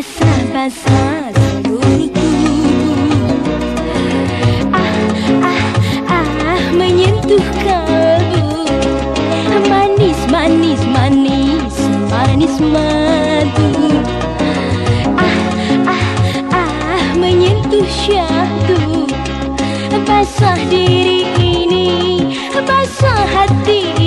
basah-basah seluruh tubuh Ah, ah, ah, menyentuh kalbu Manis, manis, manis, manis madu. Ah, ah, ah, menyentuh syahdu. Basah diri ini, basah hati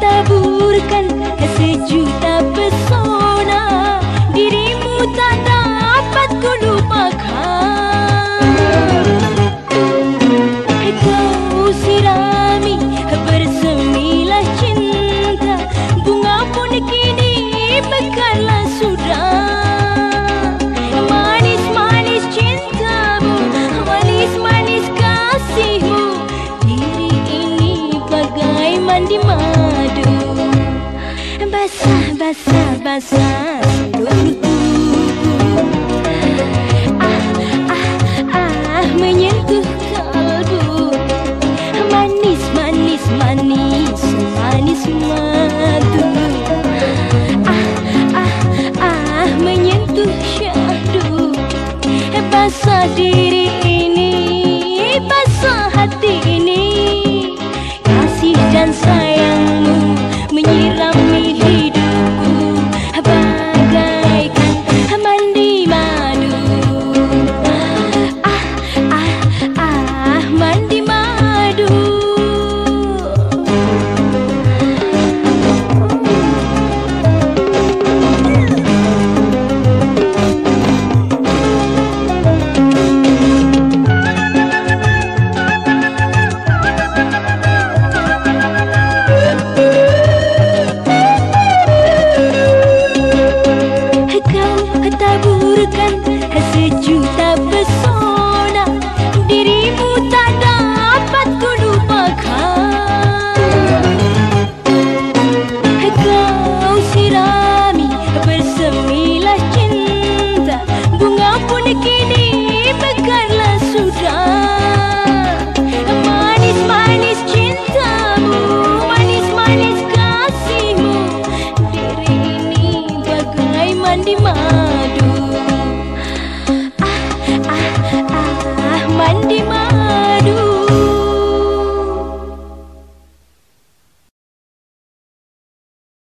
taburkan sejuta pesona. Dirimu tak dapat ku lupakan Kau sirami bersemilah cinta. Bunga pun kini mekarlah sudah. Manis-manis cintamu Manis-manis kasihmu. Diri ini bagai mandi madu Basah, basah, basah. Seluruh tubuh Ah, ah, ah, menyentuh kalbu Manis, manis, manis, manis madu. Ah, ah, ah, menyentuh syahdu. Basah diri mandi madu